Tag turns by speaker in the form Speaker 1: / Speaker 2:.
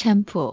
Speaker 1: shampoo